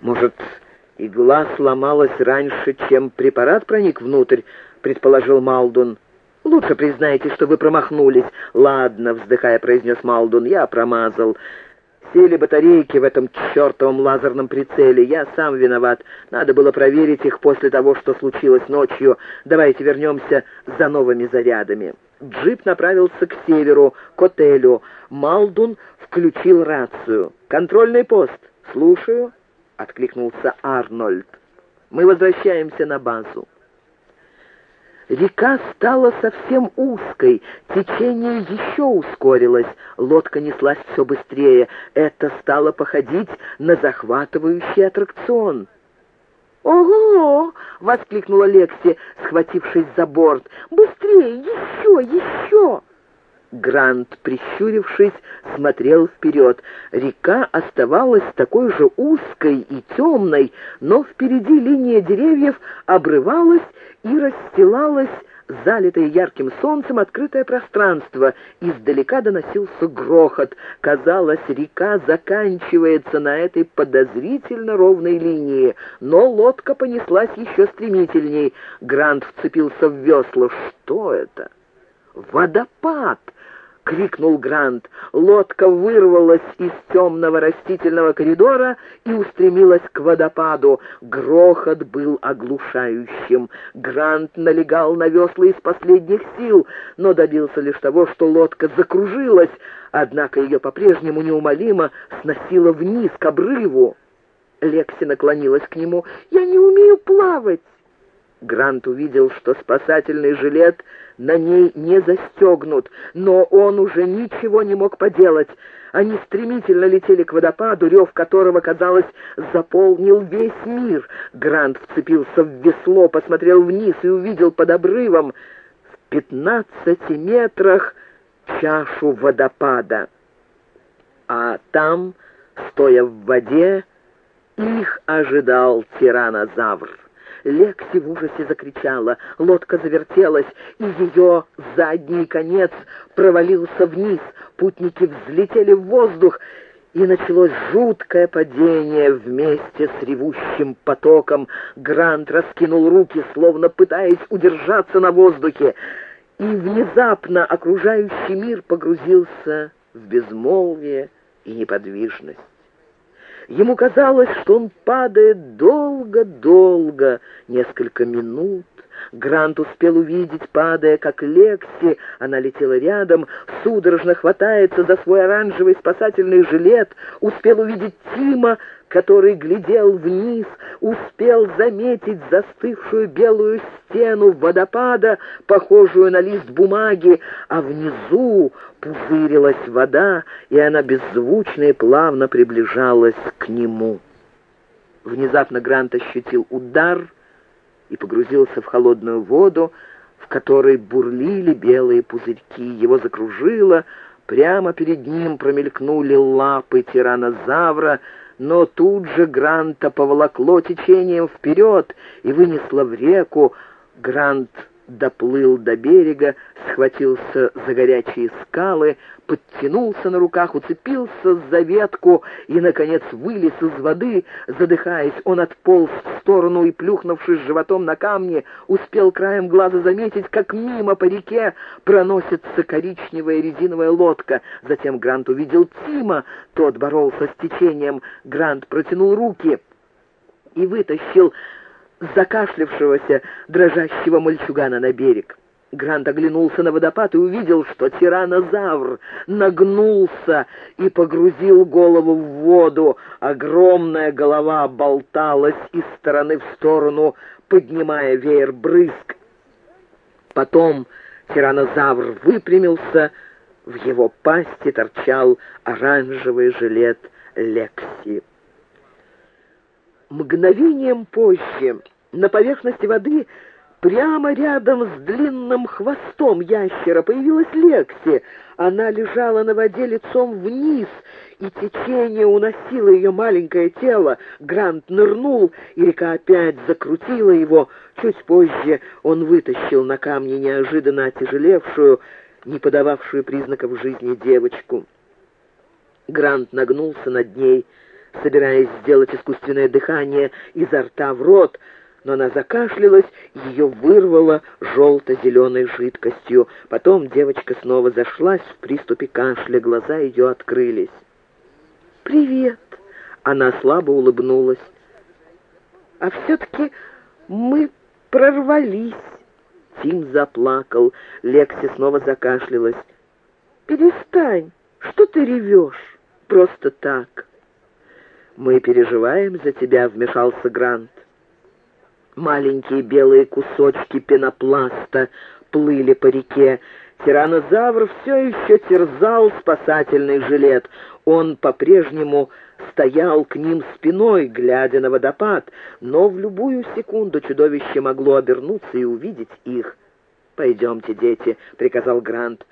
Может, игла сломалась раньше, чем препарат проник внутрь, предположил Малдун. «Лучше признайте, что вы промахнулись». «Ладно», — вздыхая, произнес Малдун, — «я промазал. Сели батарейки в этом чертовом лазерном прицеле. Я сам виноват. Надо было проверить их после того, что случилось ночью. Давайте вернемся за новыми зарядами». Джип направился к северу, к отелю. Малдун включил рацию. «Контрольный пост. Слушаю», — откликнулся Арнольд. «Мы возвращаемся на базу». Река стала совсем узкой, течение еще ускорилось, лодка неслась все быстрее. Это стало походить на захватывающий аттракцион. «Ого!» — воскликнула Лекси, схватившись за борт. «Быстрее! Еще! Еще!» Грант, прищурившись, смотрел вперед. Река оставалась такой же узкой и темной, но впереди линия деревьев обрывалась и расстилалась залитое ярким солнцем открытое пространство. Издалека доносился грохот. Казалось, река заканчивается на этой подозрительно ровной линии. Но лодка понеслась еще стремительней. Грант вцепился в весла. Что это? «Водопад!» — крикнул Грант. Лодка вырвалась из темного растительного коридора и устремилась к водопаду. Грохот был оглушающим. Грант налегал на весла из последних сил, но добился лишь того, что лодка закружилась, однако ее по-прежнему неумолимо сносило вниз к обрыву. Лекси наклонилась к нему. «Я не умею плавать!» Грант увидел, что спасательный жилет на ней не застегнут, но он уже ничего не мог поделать. Они стремительно летели к водопаду, рев которого, казалось, заполнил весь мир. Грант вцепился в весло, посмотрел вниз и увидел под обрывом в пятнадцати метрах чашу водопада. А там, стоя в воде, их ожидал тиранозавр. Лекси в ужасе закричала. Лодка завертелась, и ее задний конец провалился вниз. Путники взлетели в воздух, и началось жуткое падение вместе с ревущим потоком. Грант раскинул руки, словно пытаясь удержаться на воздухе, и внезапно окружающий мир погрузился в безмолвие и неподвижность. Ему казалось, что он падает долго-долго, несколько минут. Грант успел увидеть, падая, как Лекси, она летела рядом, судорожно хватается за свой оранжевый спасательный жилет, успел увидеть Тима, который глядел вниз, успел заметить застывшую белую стену водопада, похожую на лист бумаги, а внизу пузырилась вода, и она беззвучно и плавно приближалась к нему. Внезапно Грант ощутил удар и погрузился в холодную воду, в которой бурлили белые пузырьки. Его закружило, прямо перед ним промелькнули лапы тиранозавра, но тут же Гранта поволокло течением вперед и вынесло в реку. Грант доплыл до берега, схватился за горячие скалы, подтянулся на руках, уцепился за ветку и, наконец, вылез из воды. Задыхаясь, он отполз в сторону и, плюхнувшись животом на камни, успел краем глаза заметить, как мимо по реке проносится коричневая резиновая лодка. Затем Грант увидел Тима, тот боролся с течением. Грант протянул руки и вытащил закашлявшегося, дрожащего мальчугана на берег. Грант оглянулся на водопад и увидел, что тиранозавр нагнулся и погрузил голову в воду. Огромная голова болталась из стороны в сторону, поднимая веер брызг. Потом тиранозавр выпрямился, в его пасти торчал оранжевый жилет Лекси. Мгновением позже на поверхности воды прямо рядом с длинным хвостом ящера появилась Лекси. Она лежала на воде лицом вниз, и течение уносило ее маленькое тело. Грант нырнул, и река опять закрутила его. Чуть позже он вытащил на камни неожиданно отяжелевшую, не подававшую признаков жизни девочку. Грант нагнулся над ней, собираясь сделать искусственное дыхание изо рта в рот, но она закашлялась, ее вырвало желто-зеленой жидкостью. Потом девочка снова зашлась в приступе кашля, глаза ее открылись. «Привет!» — она слабо улыбнулась. «А все-таки мы прорвались!» Тим заплакал, Лекси снова закашлялась. «Перестань! Что ты ревешь? Просто так!» «Мы переживаем за тебя», — вмешался Грант. Маленькие белые кусочки пенопласта плыли по реке. Тиранозавр все еще терзал спасательный жилет. Он по-прежнему стоял к ним спиной, глядя на водопад, но в любую секунду чудовище могло обернуться и увидеть их. «Пойдемте, дети», — приказал Грант.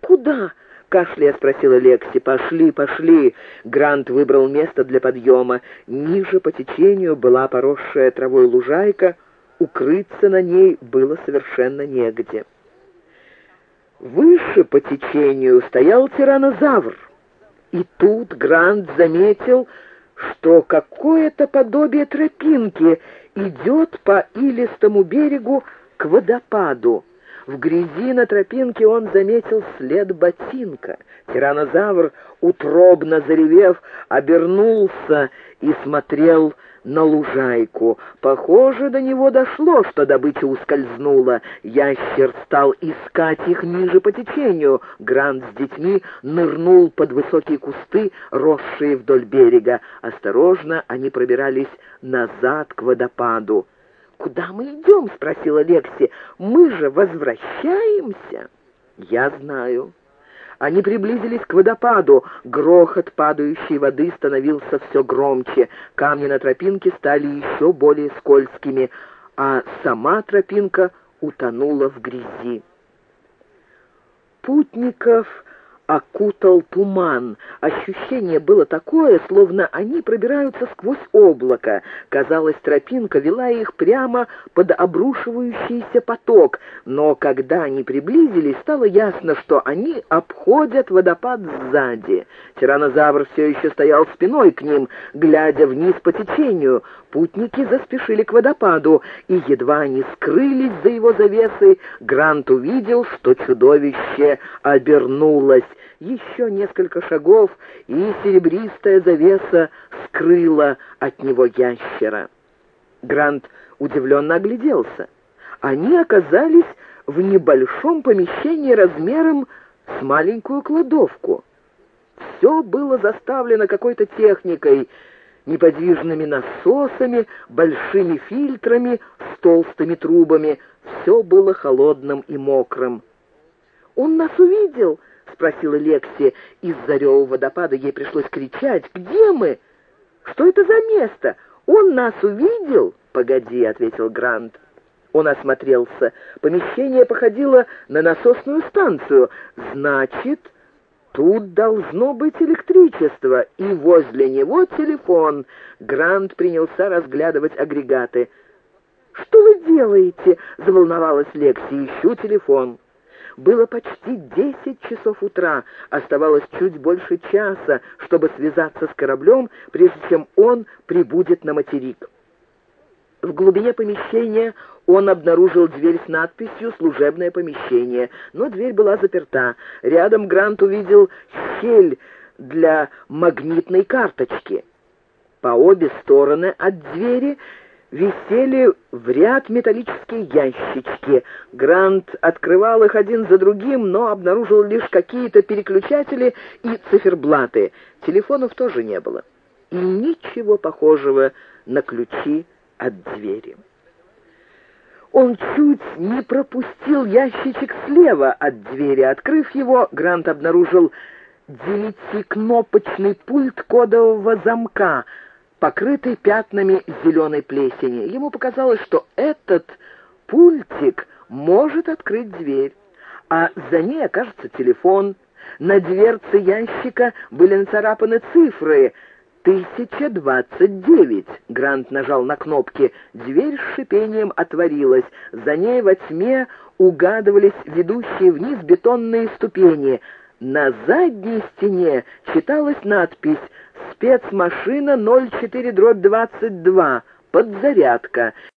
«Куда?» Кашляя спросила Лекси. «Пошли, пошли!» Грант выбрал место для подъема. Ниже по течению была поросшая травой лужайка. Укрыться на ней было совершенно негде. Выше по течению стоял тиранозавр. И тут Грант заметил, что какое-то подобие тропинки идет по илистому берегу к водопаду. В грязи на тропинке он заметил след ботинка. Тиранозавр, утробно заревев, обернулся и смотрел на лужайку. Похоже, до него дошло, что добыча ускользнула. Ящер стал искать их ниже по течению. Грант с детьми нырнул под высокие кусты, росшие вдоль берега. Осторожно они пробирались назад к водопаду. «Куда мы идем?» — спросила Лекси. «Мы же возвращаемся». «Я знаю». Они приблизились к водопаду. Грохот падающей воды становился все громче. Камни на тропинке стали еще более скользкими, а сама тропинка утонула в грязи. Путников окутал туман. Ощущение было такое, словно они пробираются сквозь облако. Казалось, тропинка вела их прямо под обрушивающийся поток, но когда они приблизились, стало ясно, что они обходят водопад сзади. Тиранозавр все еще стоял спиной к ним, глядя вниз по течению. Путники заспешили к водопаду, и едва они скрылись за его завесой, Грант увидел, что чудовище обернулось. Еще несколько шагов, и серебристая завеса скрыла от него ящера. Грант удивленно огляделся. Они оказались в небольшом помещении размером с маленькую кладовку. Все было заставлено какой-то техникой, неподвижными насосами, большими фильтрами с толстыми трубами. Все было холодным и мокрым. «Он нас увидел!» — спросила Лекси. Из-за рева водопада ей пришлось кричать. «Где мы? Что это за место? Он нас увидел?» «Погоди», — ответил Грант. Он осмотрелся. Помещение походило на насосную станцию. «Значит...» Тут должно быть электричество, и возле него телефон. Грант принялся разглядывать агрегаты. «Что вы делаете?» — заволновалась Лекси. «Ищу телефон». Было почти десять часов утра, оставалось чуть больше часа, чтобы связаться с кораблем, прежде чем он прибудет на материк. В глубине помещения он обнаружил дверь с надписью «Служебное помещение», но дверь была заперта. Рядом Грант увидел щель для магнитной карточки. По обе стороны от двери висели в ряд металлические ящички. Грант открывал их один за другим, но обнаружил лишь какие-то переключатели и циферблаты. Телефонов тоже не было. И ничего похожего на ключи от двери. Он чуть не пропустил ящичек слева от двери. Открыв его, Грант обнаружил девятикнопочный пульт кодового замка, покрытый пятнами зеленой плесени. Ему показалось, что этот пультик может открыть дверь, а за ней окажется телефон. На дверце ящика были нацарапаны цифры — «Тысяча двадцать девять!» Грант нажал на кнопки. Дверь с шипением отворилась. За ней во тьме угадывались ведущие вниз бетонные ступени. На задней стене читалась надпись «Спецмашина 04-22. Подзарядка».